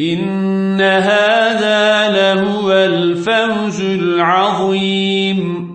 إن هذا لهو الفوز العظيم.